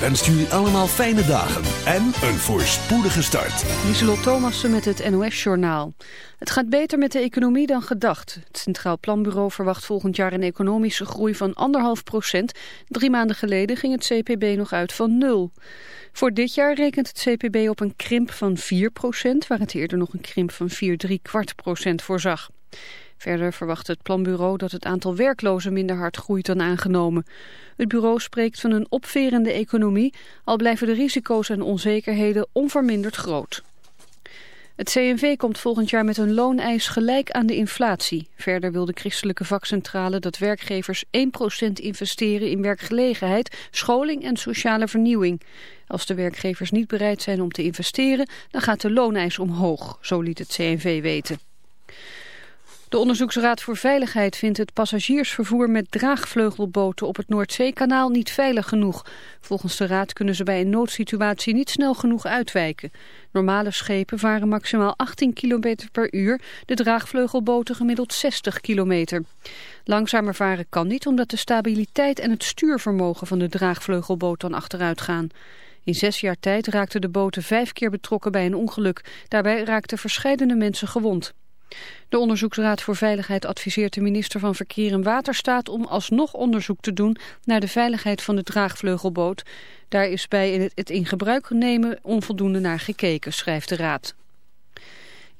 Wenst jullie allemaal fijne dagen en een voorspoedige start. Lieselot Thomassen met het NOS-journaal. Het gaat beter met de economie dan gedacht. Het Centraal Planbureau verwacht volgend jaar een economische groei van anderhalf procent. Drie maanden geleden ging het CPB nog uit van nul. Voor dit jaar rekent het CPB op een krimp van 4 procent, waar het eerder nog een krimp van 4,3 kwart procent voorzag. Verder verwacht het planbureau dat het aantal werklozen minder hard groeit dan aangenomen. Het bureau spreekt van een opverende economie, al blijven de risico's en onzekerheden onverminderd groot. Het CNV komt volgend jaar met een looneis gelijk aan de inflatie. Verder wil de christelijke vakcentrale dat werkgevers 1% investeren in werkgelegenheid, scholing en sociale vernieuwing. Als de werkgevers niet bereid zijn om te investeren, dan gaat de looneis omhoog, zo liet het CNV weten. De Onderzoeksraad voor Veiligheid vindt het passagiersvervoer met draagvleugelboten op het Noordzeekanaal niet veilig genoeg. Volgens de raad kunnen ze bij een noodsituatie niet snel genoeg uitwijken. Normale schepen varen maximaal 18 km per uur, de draagvleugelboten gemiddeld 60 km. Langzamer varen kan niet omdat de stabiliteit en het stuurvermogen van de draagvleugelboot dan achteruit gaan. In zes jaar tijd raakten de boten vijf keer betrokken bij een ongeluk. Daarbij raakten verscheidene mensen gewond. De Onderzoeksraad voor Veiligheid adviseert de minister van Verkeer en Waterstaat om alsnog onderzoek te doen naar de veiligheid van de draagvleugelboot. Daar is bij het in gebruik nemen onvoldoende naar gekeken, schrijft de raad.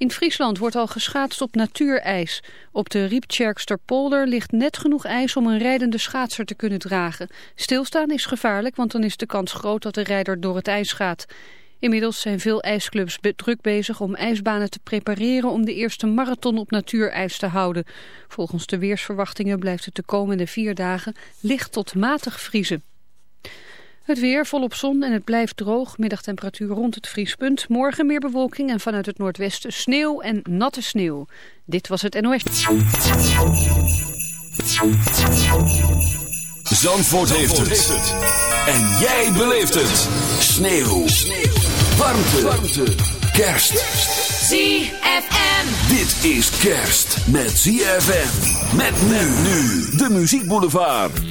In Friesland wordt al geschaatst op natuurijs. Op de Rieptjerksterpolder ligt net genoeg ijs om een rijdende schaatser te kunnen dragen. Stilstaan is gevaarlijk, want dan is de kans groot dat de rijder door het ijs gaat. Inmiddels zijn veel ijsclubs druk bezig om ijsbanen te prepareren om de eerste marathon op natuurijs te houden. Volgens de weersverwachtingen blijft het de komende vier dagen licht tot matig vriezen. Het weer volop zon en het blijft droog. Middagtemperatuur rond het vriespunt. Morgen meer bewolking en vanuit het noordwesten sneeuw en natte sneeuw. Dit was het NOS. Zandvoort, heeft, het. En jij beleeft het. Sneeuw. Warmte. Warmte. Kerst. ZFM. Dit is kerst met ZFM. Met men nu. De Muziek Boulevard.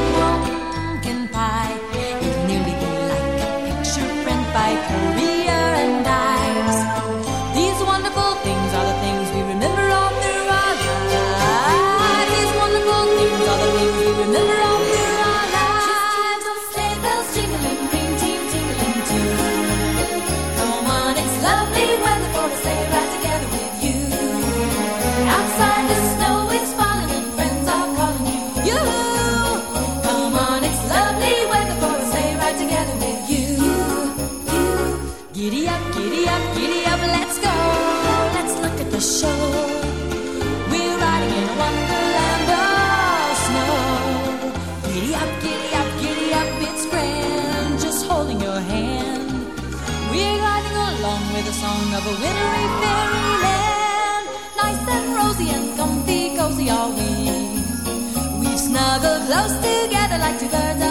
close together like two birds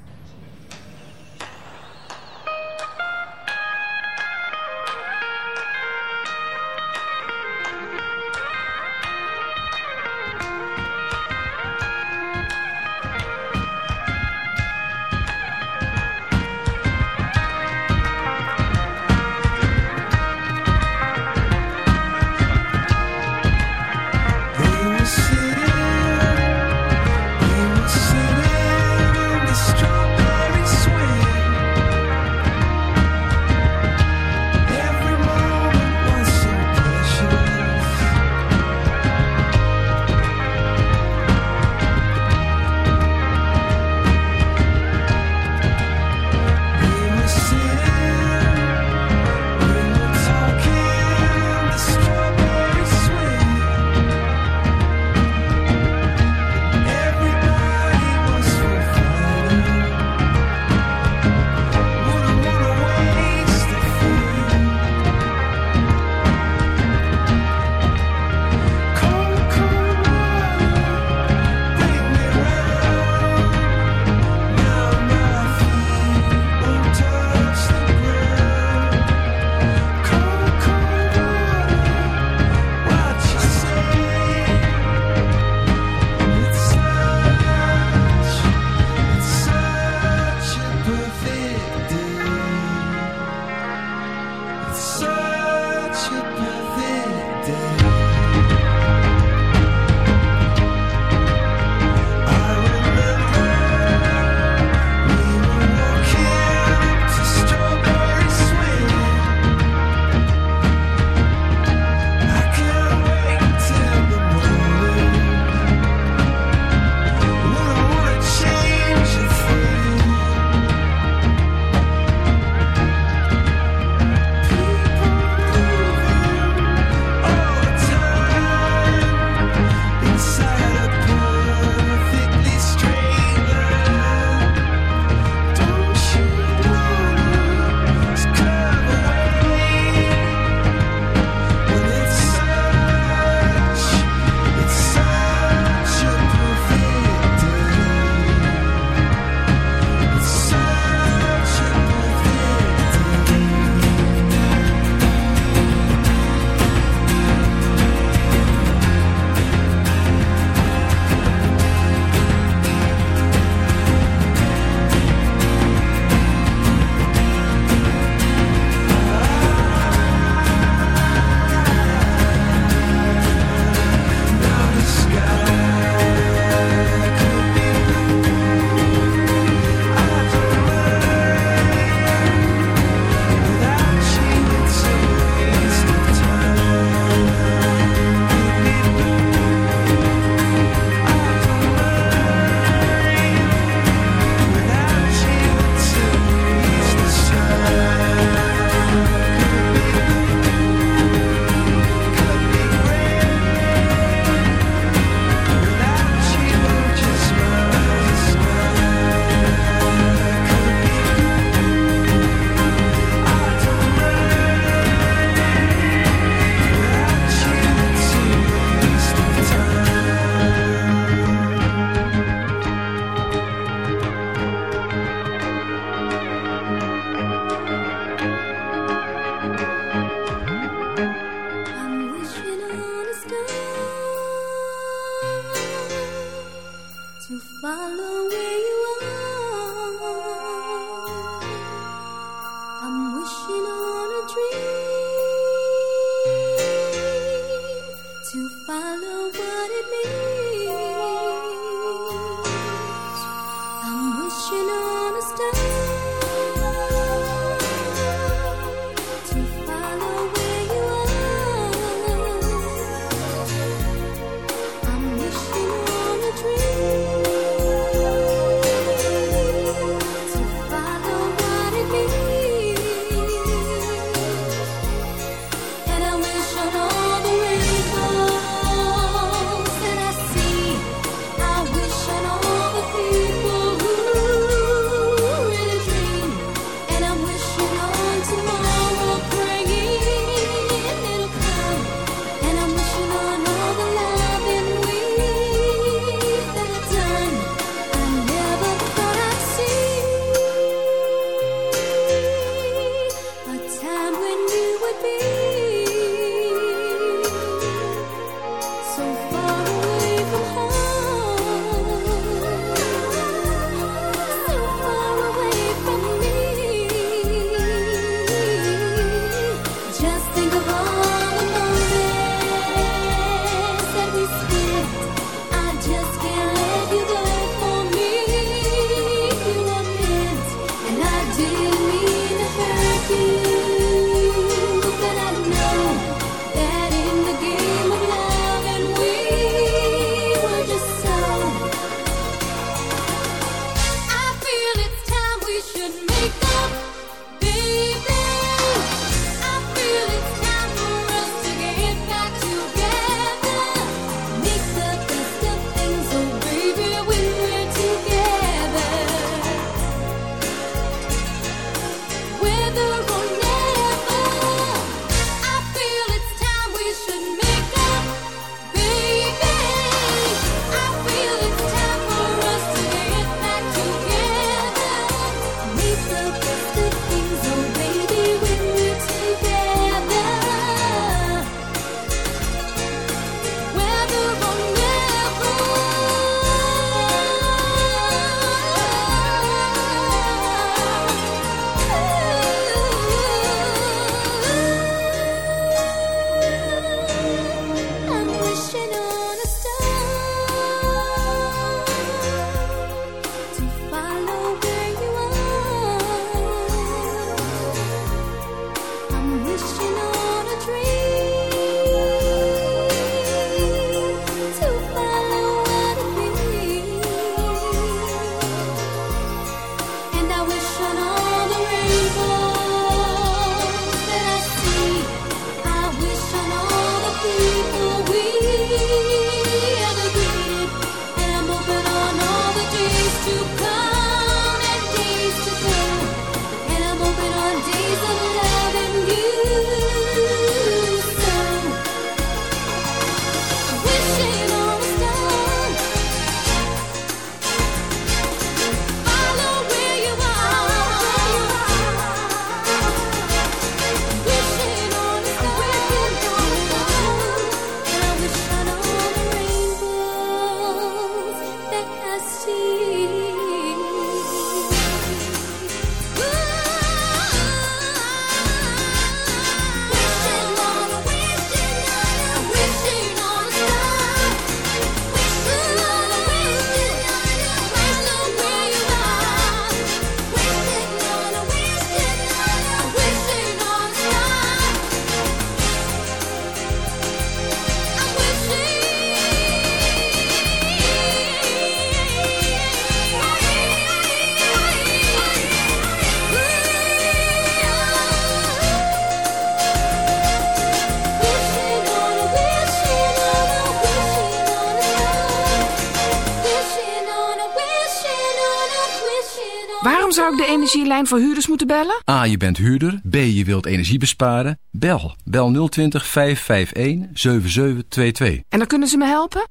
Waarom zou ik de energielijn voor huurders moeten bellen? A. Je bent huurder. B. Je wilt energie besparen. Bel. Bel 020 551 7722. En dan kunnen ze me helpen? 100%.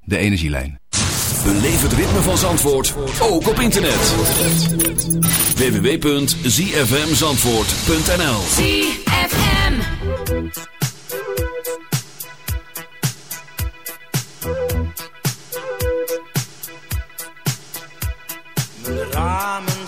De energielijn. Beleef het ritme van Zandvoort, ook op internet. www.zfmzandvoort.nl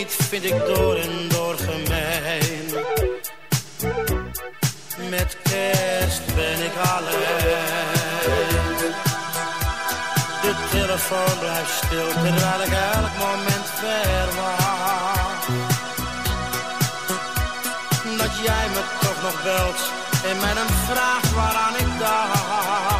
niet, vind ik door en door gemeen. Met kerst ben ik alleen. De telefoon blijft stil terwijl ik elk moment verwacht. Dat jij me toch nog belt en mij dan vraagt waaraan ik dacht.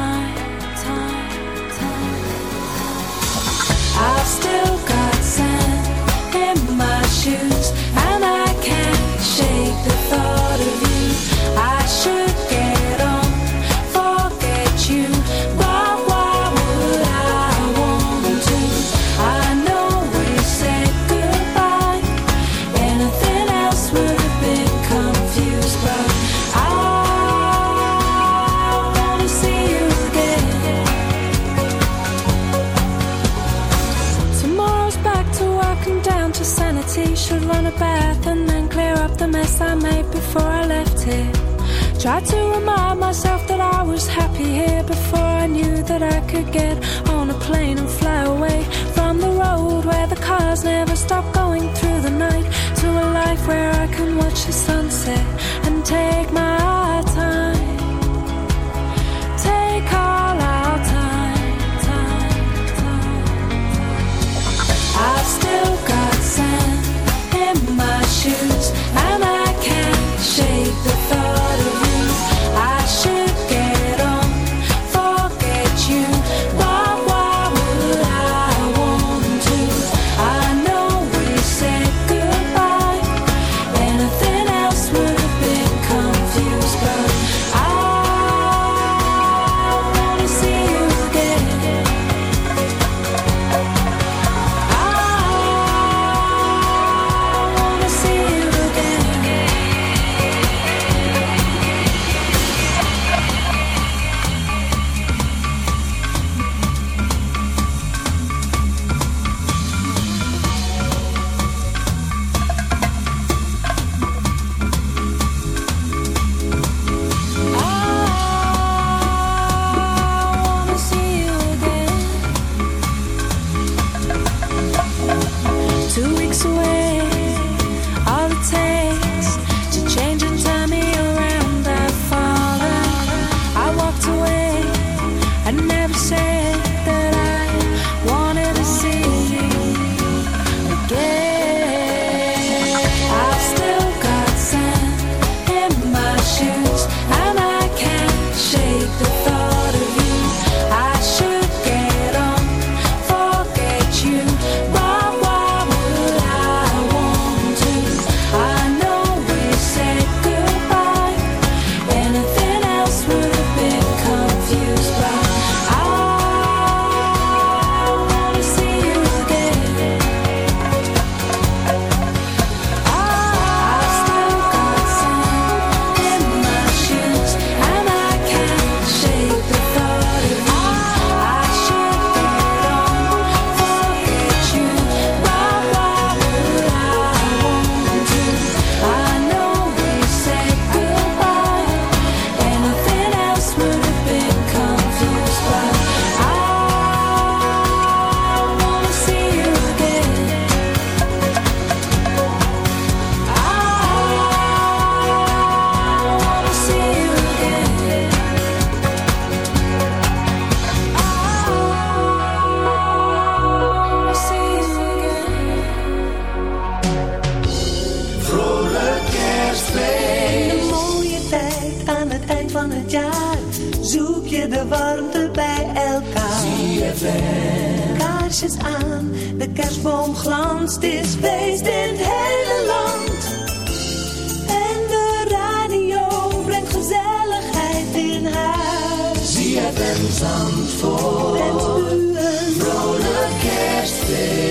before I left here. Tried to remind myself that I was happy here before I knew that I could get on a plane and fly away from the road where the cars never stop going through the night to a life where I can watch the sunset and take my time. Take all our time, time, time. I've still got sand in my shoes, star warmte bij elkaar. Kaarsjes aan, de kerstboom glanst. Is feest in het hele land. En de radio brengt gezelligheid in huis. ZFM Zandvoort. Wens u een Vrolijk kerstfeest.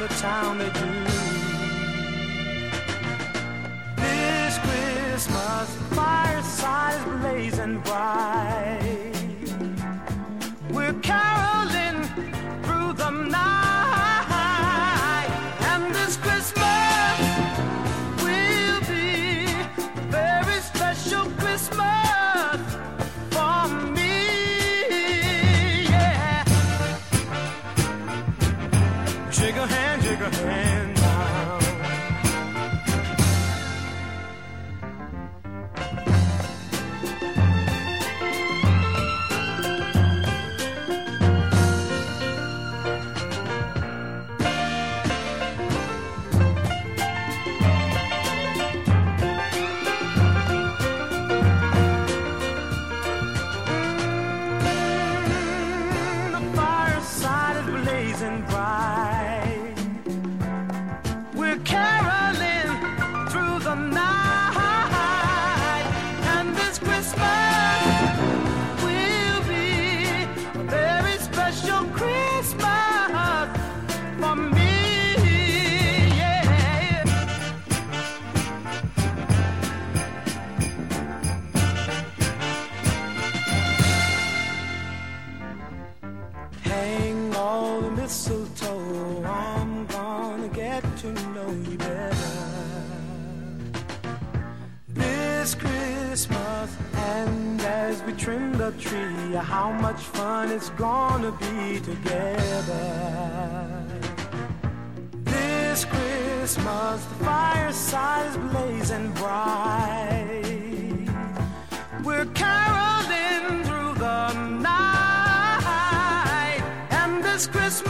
the town they do. This Christmas, fireside is blazing bright. Christmas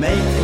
make